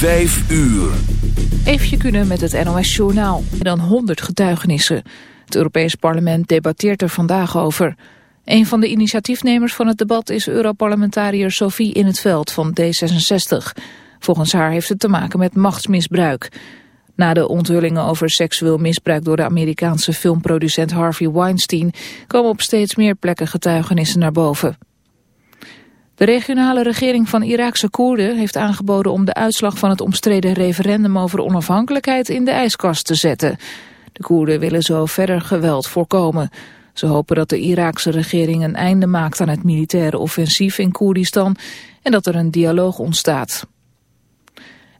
Vijf uur. Eefje kunnen met het NOS Journaal. Dan 100 getuigenissen. Het Europees Parlement debatteert er vandaag over. Een van de initiatiefnemers van het debat is Europarlementariër Sophie in het Veld van D66. Volgens haar heeft het te maken met machtsmisbruik. Na de onthullingen over seksueel misbruik door de Amerikaanse filmproducent Harvey Weinstein... komen op steeds meer plekken getuigenissen naar boven. De regionale regering van Iraakse Koerden heeft aangeboden om de uitslag van het omstreden referendum over onafhankelijkheid in de ijskast te zetten. De Koerden willen zo verder geweld voorkomen. Ze hopen dat de Iraakse regering een einde maakt aan het militaire offensief in Koerdistan en dat er een dialoog ontstaat.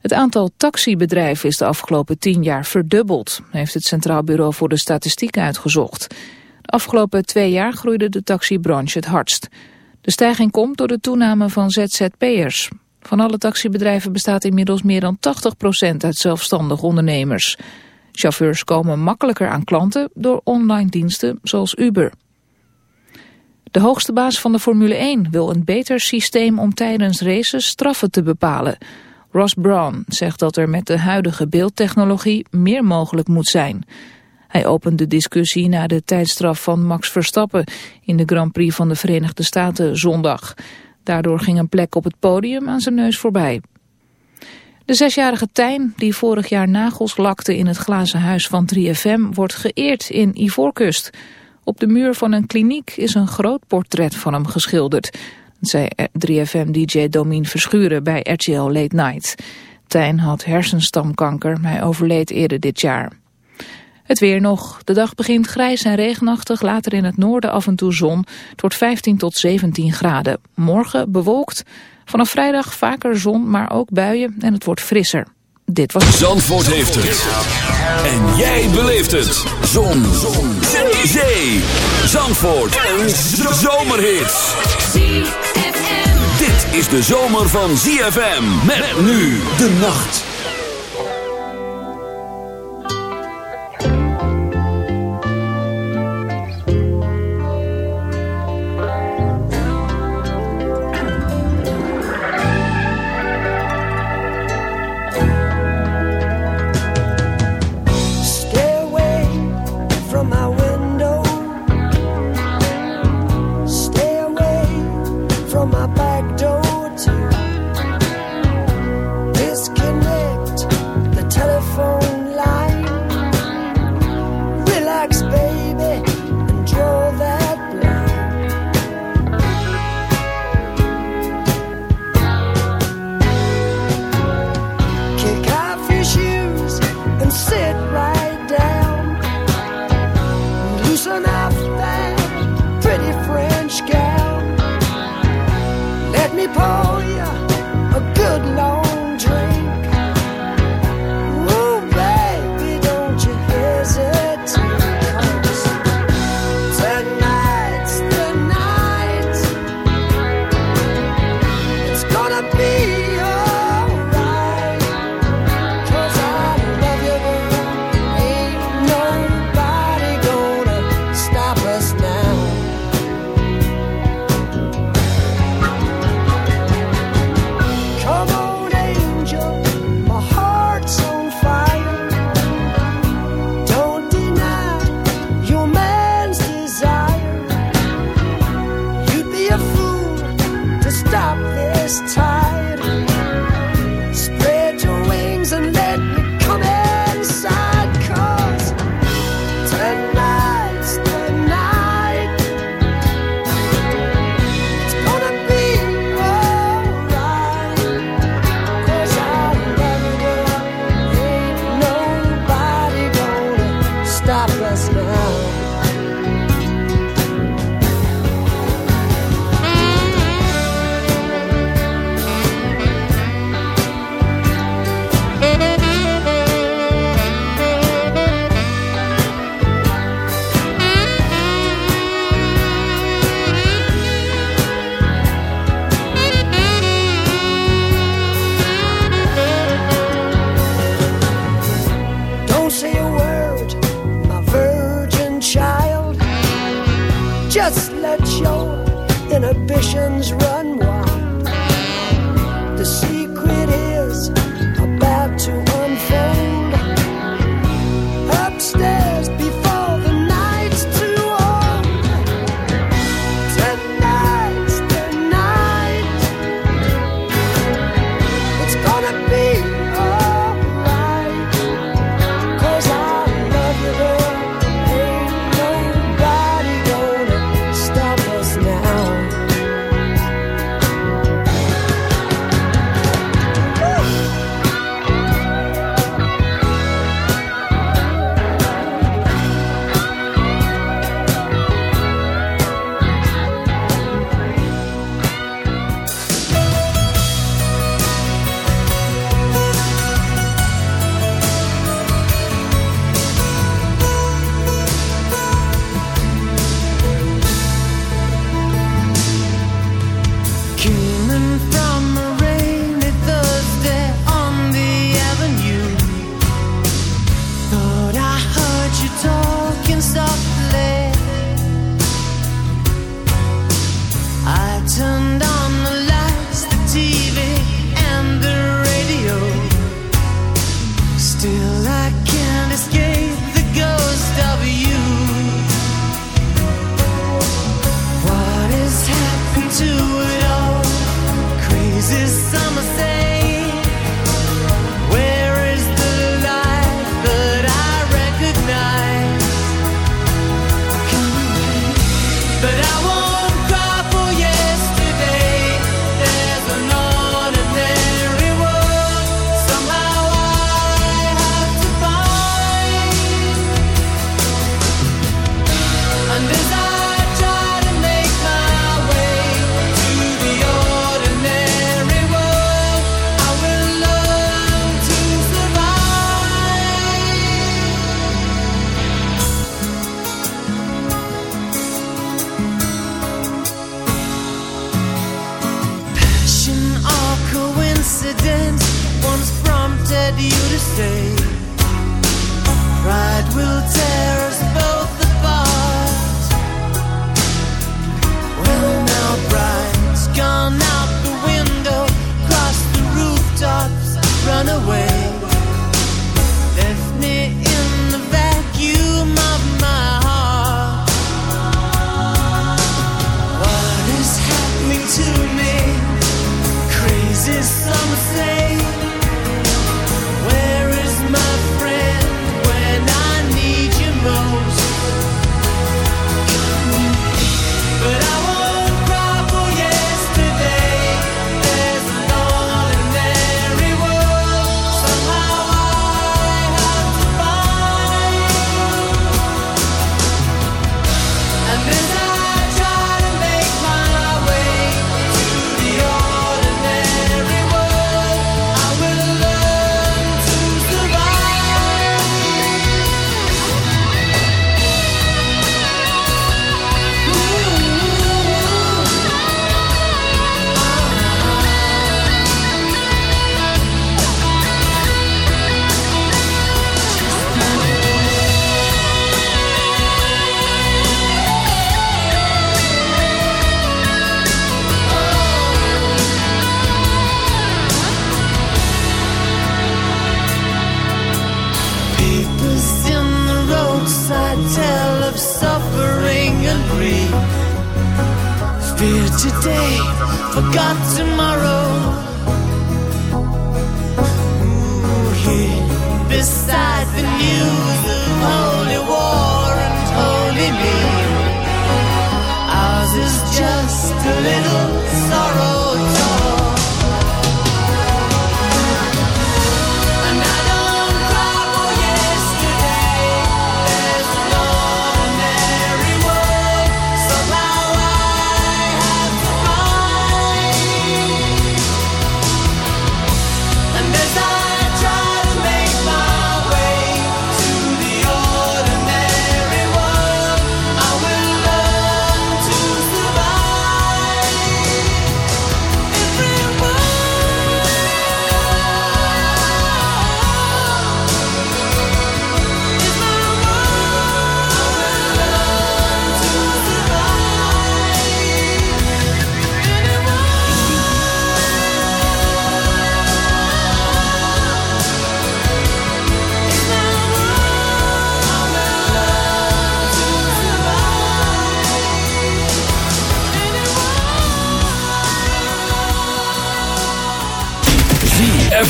Het aantal taxibedrijven is de afgelopen tien jaar verdubbeld, heeft het Centraal Bureau voor de Statistiek uitgezocht. De afgelopen twee jaar groeide de taxibranche het hardst. De stijging komt door de toename van ZZP'ers. Van alle taxibedrijven bestaat inmiddels meer dan 80% uit zelfstandig ondernemers. Chauffeurs komen makkelijker aan klanten door online diensten zoals Uber. De hoogste baas van de Formule 1 wil een beter systeem om tijdens races straffen te bepalen. Ross Brown zegt dat er met de huidige beeldtechnologie meer mogelijk moet zijn. Hij opent de discussie na de tijdstraf van Max Verstappen in de Grand Prix van de Verenigde Staten zondag. Daardoor ging een plek op het podium aan zijn neus voorbij. De zesjarige Tijn, die vorig jaar nagels lakte in het glazen huis van 3FM, wordt geëerd in Ivoorkust. Op de muur van een kliniek is een groot portret van hem geschilderd, zei 3FM-dj Domien Verschuren bij RTL Late Night. Tijn had hersenstamkanker, hij overleed eerder dit jaar. Het weer nog. De dag begint grijs en regenachtig, later in het noorden af en toe zon. Het wordt 15 tot 17 graden. Morgen bewolkt. Vanaf vrijdag vaker zon, maar ook buien en het wordt frisser. Dit was... Zandvoort heeft het. En jij beleeft het. Zon. zon. Zee. Zandvoort. Een zomerhit. Dit is de zomer van ZFM. Met nu de nacht.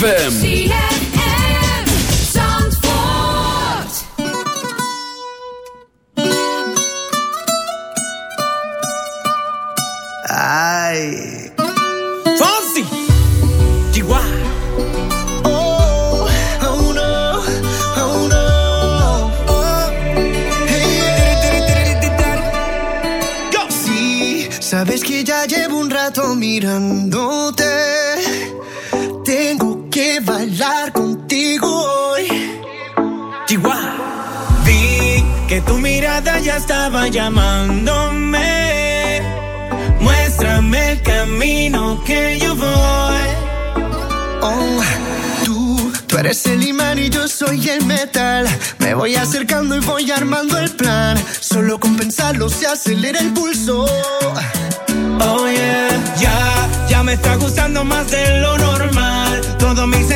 ZFM.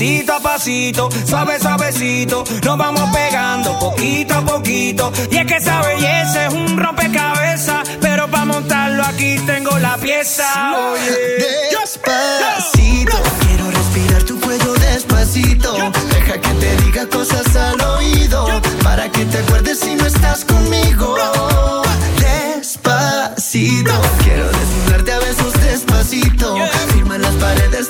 pasito a pasito, suave suavecito, nos vamos pegando poquito a poquito. Y es que esa belleza es un rompecabezas, pero para montarlo aquí tengo la pieza. Oye, despacito, quiero respirar tu cuello despacito. Deja que te diga cosas al oído, para que te acuerdes si no estás conmigo. Despacito, quiero desnudarte a besos despacito, firma las paredes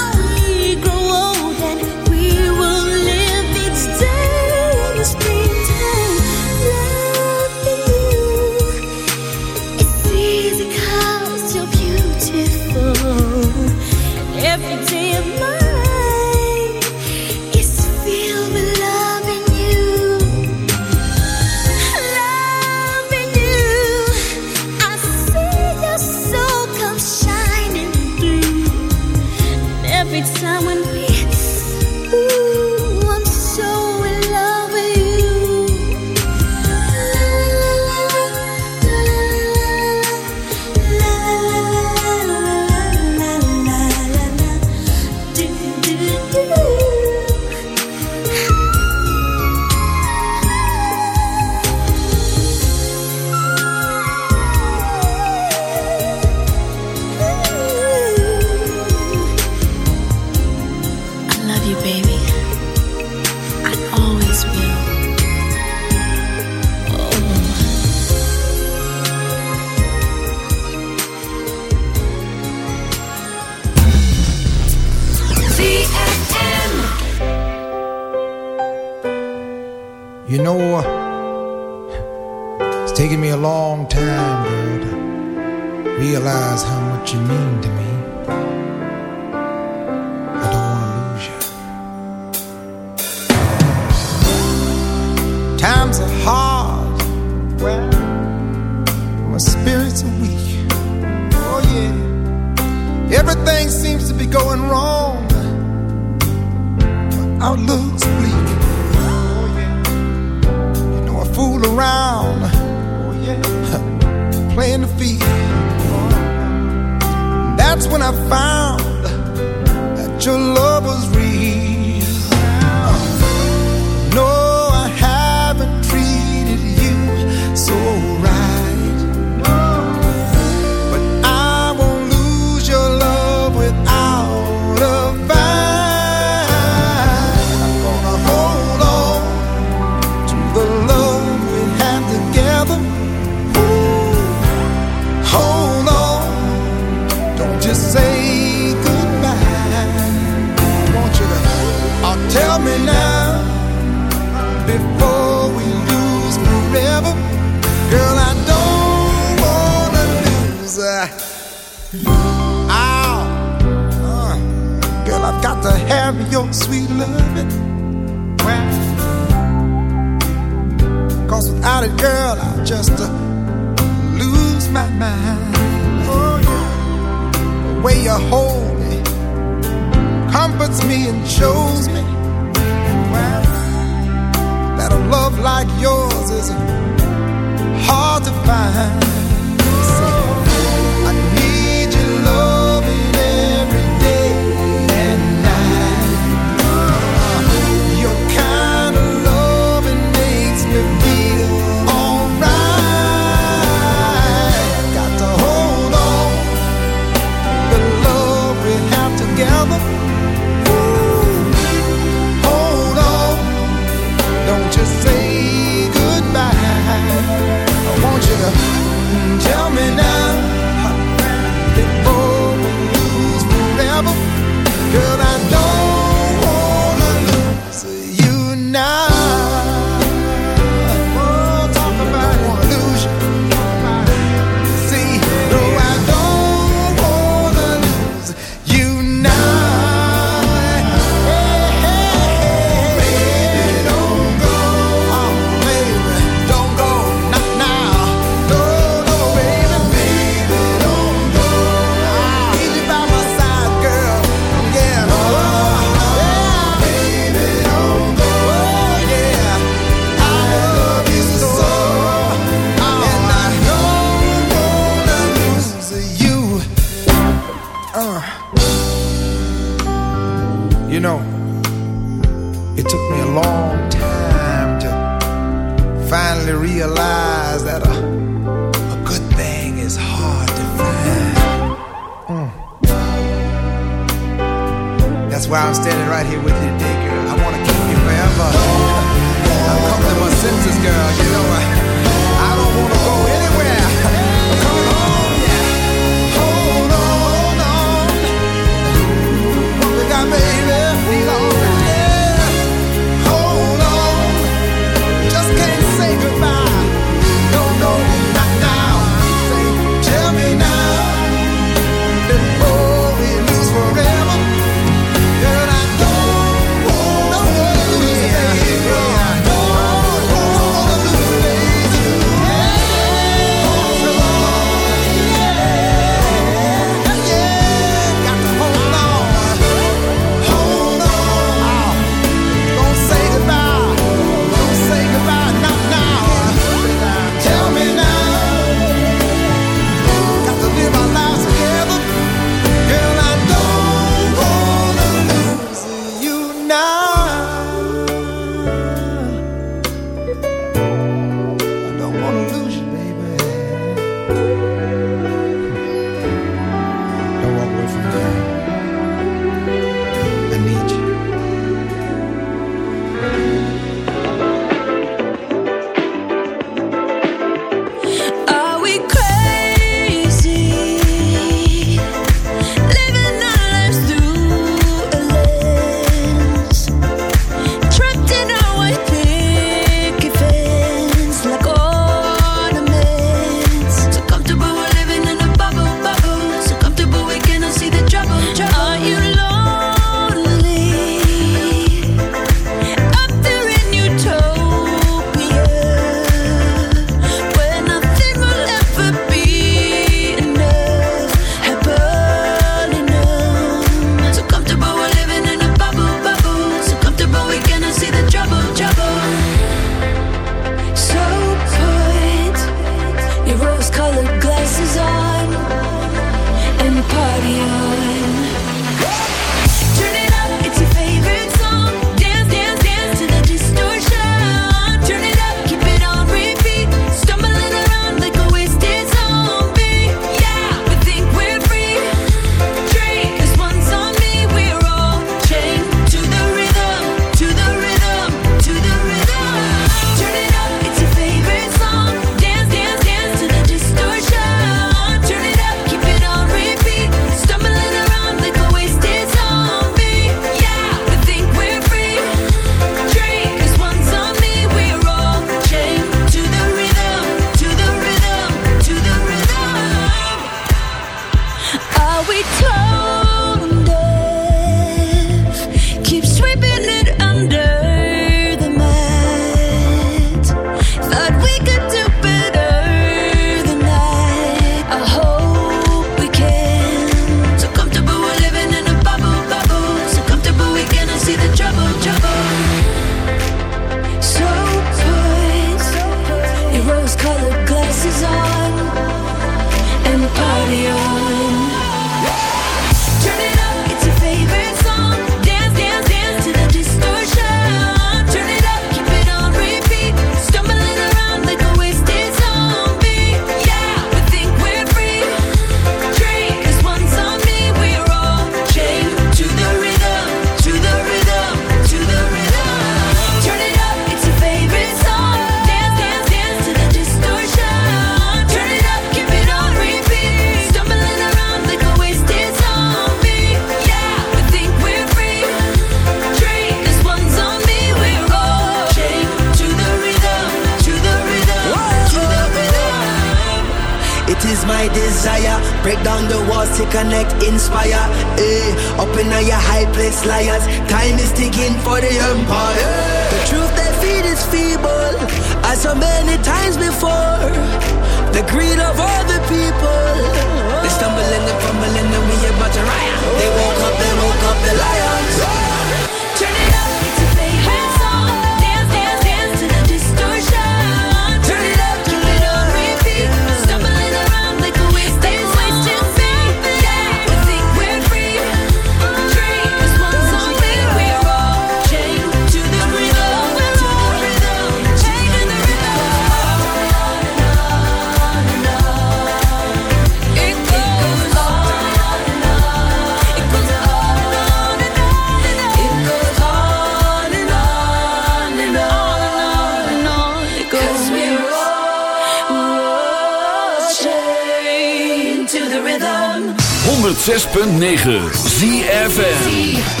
106.9 ZFN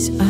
She's uh, out